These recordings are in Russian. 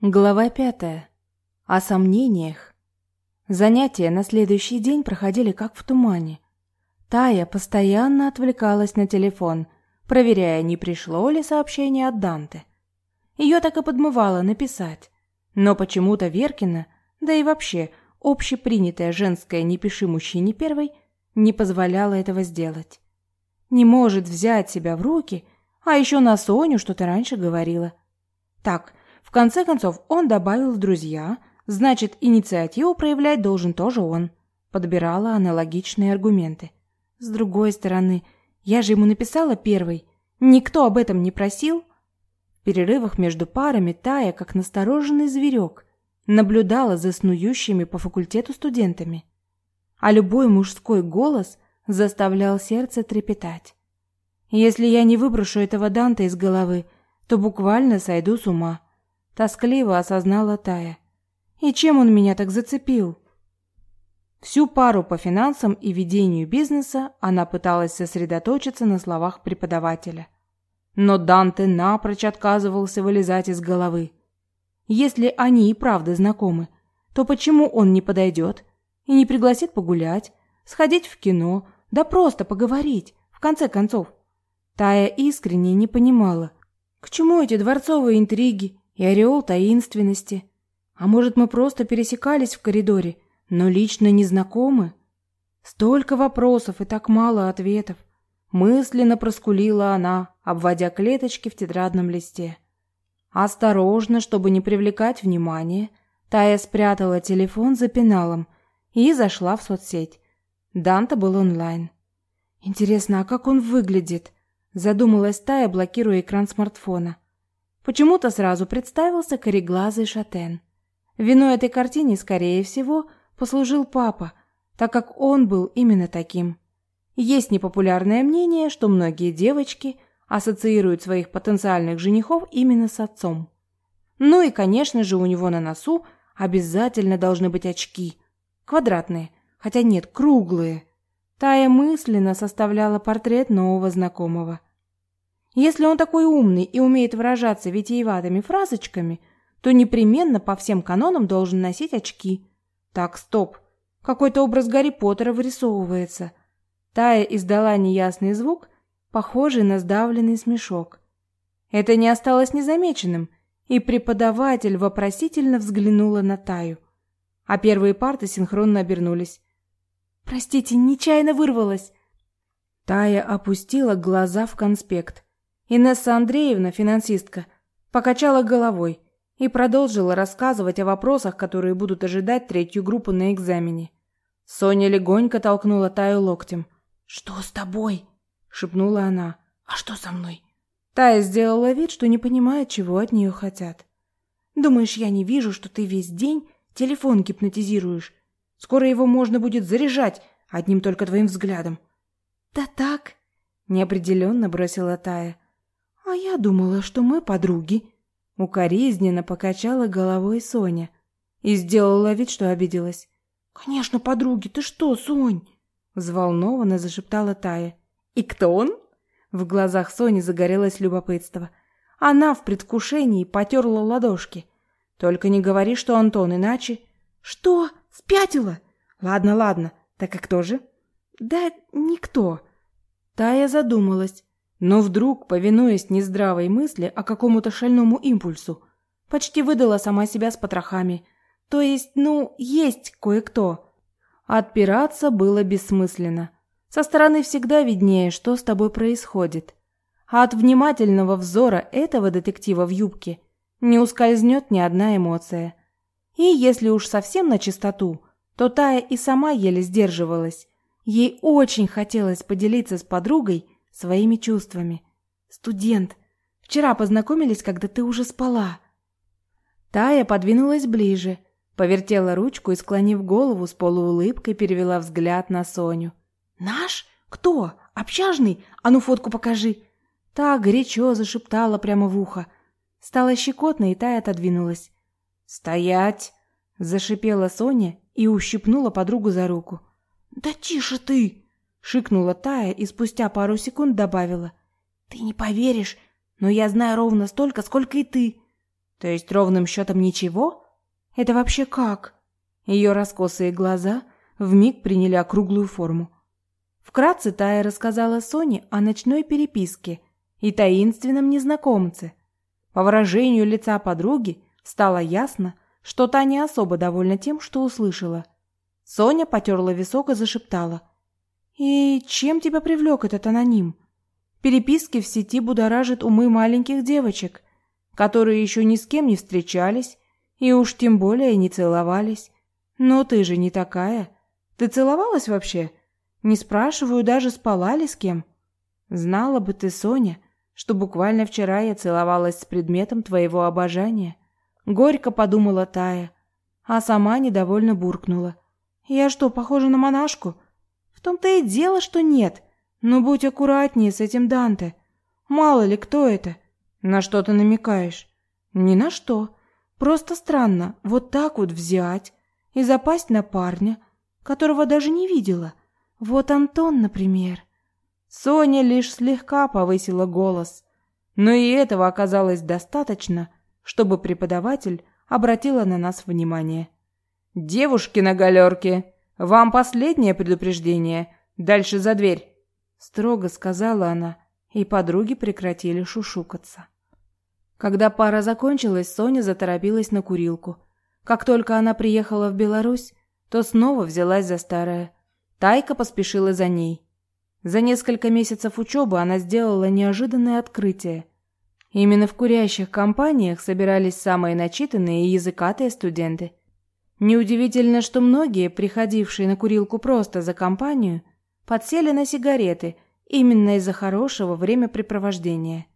Глава пятая. О сомнениях. Занятия на следующий день проходили как в тумане. Тая постоянно отвлекалась на телефон, проверяя, не пришло ли сообщение от Данте. Ее так и подмывало написать. Но почему-то Веркина, да и вообще общепринятая женская «не пиши мужчине первой», не позволяла этого сделать. Не может взять себя в руки, а еще на Соню что-то раньше говорила. Так, в конце концов, он добавил в друзья, значит, инициативу проявлять должен тоже он. Подбирала аналогичные аргументы. С другой стороны, я же ему написала первой. Никто об этом не просил. В перерывах между парами Тая, как настороженный зверек, наблюдала за снующими по факультету студентами. А любой мужской голос заставлял сердце трепетать. Если я не выброшу этого Данта из головы, то буквально сойду с ума тоскливо осознала Тая. И чем он меня так зацепил? Всю пару по финансам и ведению бизнеса она пыталась сосредоточиться на словах преподавателя. Но Данте напрочь отказывался вылезать из головы. Если они и правда знакомы, то почему он не подойдет и не пригласит погулять, сходить в кино, да просто поговорить, в конце концов? Тая искренне не понимала, к чему эти дворцовые интриги и ореол таинственности. А может, мы просто пересекались в коридоре, но лично не знакомы? Столько вопросов и так мало ответов. Мысленно проскулила она, обводя клеточки в тетрадном листе. Осторожно, чтобы не привлекать внимания, Тая спрятала телефон за пеналом и зашла в соцсеть. Данта был онлайн. Интересно, а как он выглядит? Задумалась Тая, блокируя экран смартфона. Почему-то сразу представился кореглазый шатен. Виной этой картине, скорее всего, послужил папа, так как он был именно таким. Есть непопулярное мнение, что многие девочки ассоциируют своих потенциальных женихов именно с отцом. Ну и, конечно же, у него на носу обязательно должны быть очки. Квадратные, хотя нет, круглые. Тая мысленно составляла портрет нового знакомого – если он такой умный и умеет выражаться витиеватыми фразочками, то непременно по всем канонам должен носить очки. Так, стоп. Какой-то образ Гарри Поттера вырисовывается. Тая издала неясный звук, похожий на сдавленный смешок. Это не осталось незамеченным, и преподаватель вопросительно взглянула на Таю. А первые парты синхронно обернулись. «Простите, нечаянно вырвалась!» Тая опустила глаза в конспект. Инесса Андреевна, финансистка, покачала головой и продолжила рассказывать о вопросах, которые будут ожидать третью группу на экзамене. Соня легонько толкнула Таю локтем. «Что с тобой?» – шепнула она. «А что со мной?» Тая сделала вид, что не понимает, чего от нее хотят. «Думаешь, я не вижу, что ты весь день телефон гипнотизируешь? Скоро его можно будет заряжать одним только твоим взглядом». «Да так», – неопределенно бросила Тая. «А я думала, что мы подруги». Укоризненно покачала головой Соня и сделала вид, что обиделась. «Конечно, подруги, ты что, Сонь?» Взволнованно зашептала Тая. «И кто он?» В глазах Сони загорелось любопытство. Она в предвкушении потерла ладошки. «Только не говори, что Антон, иначе...» «Что? Спятила?» «Ладно, ладно. Так и кто же?» «Да никто». Тая задумалась, но вдруг, повинуясь нездравой мысли, а какому-то шальному импульсу, почти выдала сама себя с потрохами. То есть, ну, есть кое-кто. Отпираться было бессмысленно. Со стороны всегда виднее, что с тобой происходит. А от внимательного взора этого детектива в юбке не ускользнет ни одна эмоция. И если уж совсем на чистоту, то Тая и сама еле сдерживалась. Ей очень хотелось поделиться с подругой своими чувствами. Студент, вчера познакомились, когда ты уже спала. Тая подвинулась ближе, повертела ручку и, склонив голову, с полуулыбкой перевела взгляд на Соню. «Наш? Кто? Общажный? А ну фотку покажи!» Та горячо зашептала прямо в ухо. Стало щекотно, и Тая отодвинулась. «Стоять!» – зашипела Соня и ущипнула подругу за руку. «Да тише ты!» Шикнула Тая и спустя пару секунд добавила. «Ты не поверишь, но я знаю ровно столько, сколько и ты». То есть ровным счетом ничего? Это вообще как? Ее раскосые глаза вмиг приняли округлую форму. Вкратце Тая рассказала Соне о ночной переписке и таинственном незнакомце. По выражению лица подруги стало ясно, что та не особо довольна тем, что услышала. Соня потерла висок и зашептала. «И чем тебя привлек этот аноним? Переписки в сети будоражат умы маленьких девочек, которые еще ни с кем не встречались и уж тем более не целовались. Но ты же не такая. Ты целовалась вообще? Не спрашиваю даже, спала ли с кем. Знала бы ты, Соня, что буквально вчера я целовалась с предметом твоего обожания. Горько подумала Тая, а сама недовольно буркнула. Я что, похожа на монашку? В том-то и дело, что нет. Но будь аккуратнее с этим Данте. Мало ли кто это. На что ты намекаешь? Ни на что. Просто странно вот так вот взять и запасть на парня, которого даже не видела. Вот Антон, например. Соня лишь слегка повысила голос, но и этого оказалось достаточно, чтобы преподаватель обратила на нас внимание. «Девушки на галерке, вам последнее предупреждение. Дальше за дверь», — строго сказала она, и подруги прекратили шушукаться. Когда пара закончилась, Соня заторопилась на курилку. Как только она приехала в Беларусь, то снова взялась за старое. Тайка поспешила за ней. За несколько месяцев учебы она сделала неожиданное открытие. Именно в курящих компаниях собирались самые начитанные и языкатые студенты. Неудивительно, что многие, приходившие на курилку просто за компанию, подсели на сигареты именно из-за хорошего времяпрепровождения.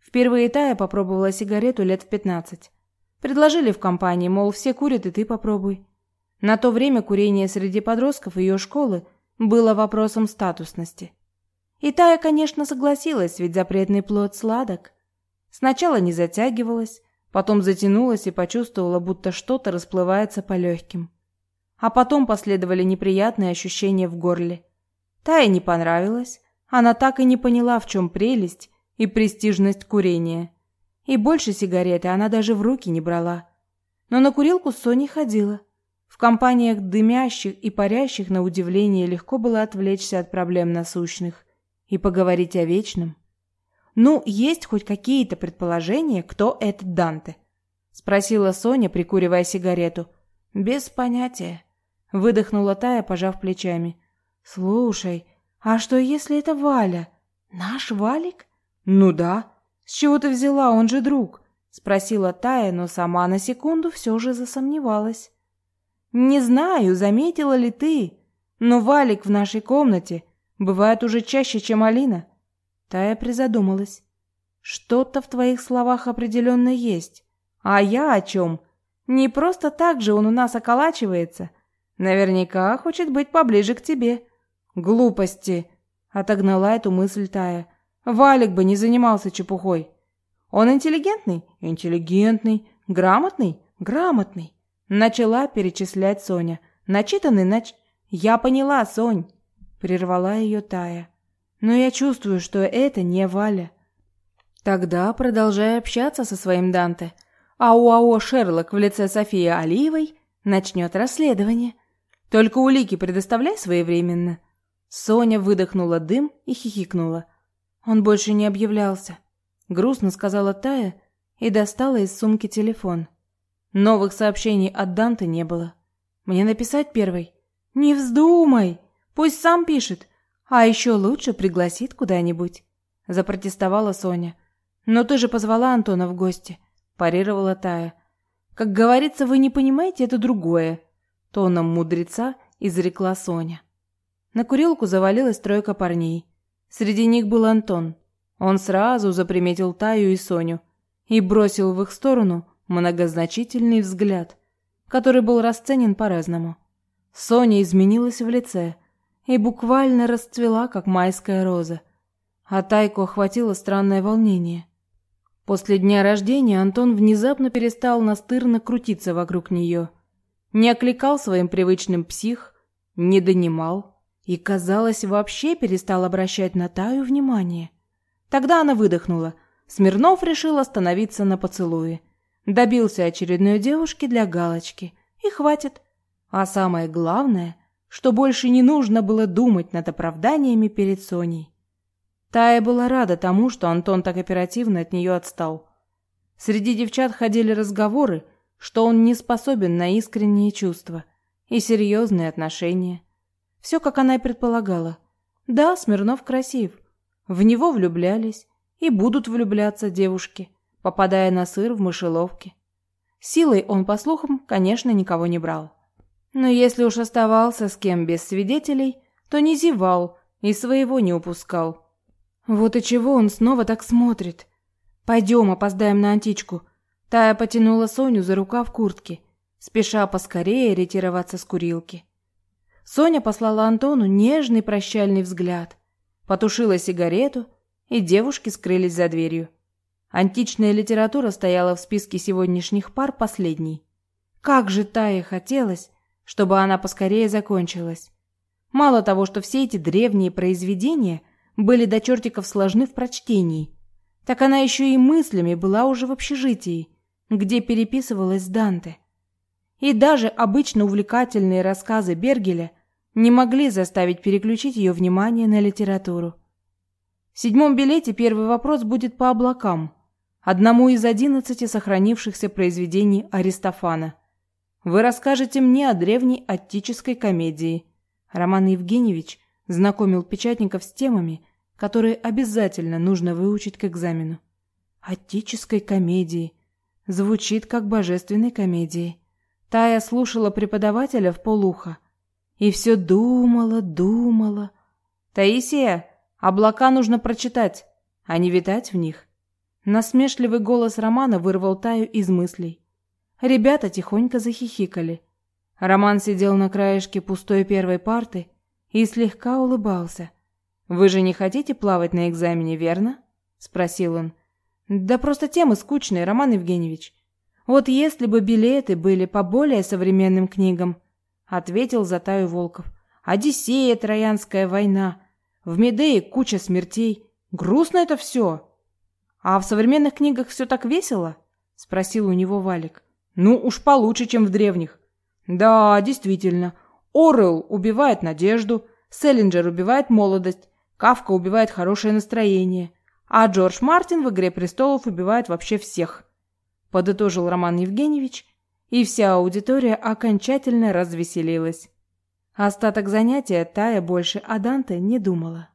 Впервые Тая попробовала сигарету лет в пятнадцать. Предложили в компании, мол, все курят, и ты попробуй. На то время курение среди подростков ее школы было вопросом статусности. И Тая, конечно, согласилась, ведь запретный плод сладок. Сначала не затягивалась, потом затянулась и почувствовала, будто что-то расплывается по легким. А потом последовали неприятные ощущения в горле. Тае не понравилось, она так и не поняла, в чем прелесть и престижность курения. И больше сигареты она даже в руки не брала. Но на курилку с Соней ходила. В компаниях дымящих и парящих, на удивление, легко было отвлечься от проблем насущных и поговорить о вечном. «Ну, есть хоть какие-то предположения, кто этот Данте?» — спросила Соня, прикуривая сигарету. «Без понятия», — выдохнула Тая, пожав плечами. «Слушай, а что если это Валя? Наш Валик?» «Ну да», «С чего ты взяла? Он же друг!» — спросила Тая, но сама на секунду все же засомневалась. «Не знаю, заметила ли ты, но Валик в нашей комнате бывает уже чаще, чем Алина». Тая призадумалась. «Что-то в твоих словах определенно есть. А я о чем? Не просто так же он у нас околачивается. Наверняка хочет быть поближе к тебе». «Глупости!» — отогнала эту мысль Тая. Валик бы не занимался чепухой. Он интеллигентный? Интеллигентный. Грамотный? Грамотный. Начала перечислять Соня. Начитанный, нач... Я поняла, Сонь. Прервала ее Тая. Но я чувствую, что это не Валя. Тогда продолжай общаться со своим Данте. А УАО «Шерлок» в лице Софии Алиевой начнет расследование. Только улики предоставляй своевременно. Соня выдохнула дым и хихикнула. Он больше не объявлялся. Грустно сказала Тая и достала из сумки телефон. Новых сообщений от Данте не было. Мне написать первой? Не вздумай! Пусть сам пишет. А еще лучше пригласит куда-нибудь. Запротестовала Соня. Но ты же позвала Антона в гости. Парировала Тая. Как говорится, вы не понимаете, это другое. Тоном мудреца изрекла Соня. На курилку завалилась тройка парней. Среди них был Антон. Он сразу заприметил Таю и Соню и бросил в их сторону многозначительный взгляд, который был расценен по-разному. Соня изменилась в лице и буквально расцвела, как майская роза. А Тайку охватило странное волнение. После дня рождения Антон внезапно перестал настырно крутиться вокруг нее. Не окликал своим привычным псих, не донимал, и, казалось, вообще перестал обращать на Таю внимание. Тогда она выдохнула. Смирнов решил остановиться на поцелуе. Добился очередной девушки для галочки. И хватит. А самое главное, что больше не нужно было думать над оправданиями перед Соней. Тая была рада тому, что Антон так оперативно от нее отстал. Среди девчат ходили разговоры, что он не способен на искренние чувства и серьезные отношения. Все, как она и предполагала. Да, Смирнов красив. В него влюблялись и будут влюбляться девушки, попадая на сыр в мышеловке. Силой он, по слухам, конечно, никого не брал. Но если уж оставался с кем без свидетелей, то не зевал и своего не упускал. Вот и чего он снова так смотрит. Пойдем, опоздаем на античку. Тая потянула Соню за рукав куртки, спеша поскорее ретироваться с курилки. Соня послала Антону нежный прощальный взгляд, потушила сигарету, и девушки скрылись за дверью. Античная литература стояла в списке сегодняшних пар последней. Как же Тае хотелось, чтобы она поскорее закончилась. Мало того, что все эти древние произведения были до чертиков сложны в прочтении, так она еще и мыслями была уже в общежитии, где переписывалась Данте. И даже обычно увлекательные рассказы Бергеля не могли заставить переключить ее внимание на литературу. В седьмом билете первый вопрос будет по облакам, одному из одиннадцати сохранившихся произведений Аристофана – вы расскажете мне о древней аттической комедии. Роман Евгеньевич знакомил печатников с темами, которые обязательно нужно выучить к экзамену. Аттической комедии. Звучит как божественной комедии. Тая слушала преподавателя в полуха и все думала, думала. Таисия, облака нужно прочитать, а не витать в них. Насмешливый голос Романа вырвал Таю из мыслей. Ребята тихонько захихикали. Роман сидел на краешке пустой первой парты и слегка улыбался. «Вы же не хотите плавать на экзамене, верно?» – спросил он. «Да просто темы скучные, Роман Евгеньевич. Вот если бы билеты были по более современным книгам», – ответил Затаю Волков. «Одиссея, Троянская война. В Медее куча смертей. Грустно это все». «А в современных книгах все так весело?» – спросил у него Валик. Ну, уж получше, чем в древних. Да, действительно. Орел убивает надежду, Селлинджер убивает молодость, Кавка убивает хорошее настроение, а Джордж Мартин в «Игре престолов» убивает вообще всех. Подытожил Роман Евгеньевич, и вся аудитория окончательно развеселилась. Остаток занятия Тая больше о Данте не думала.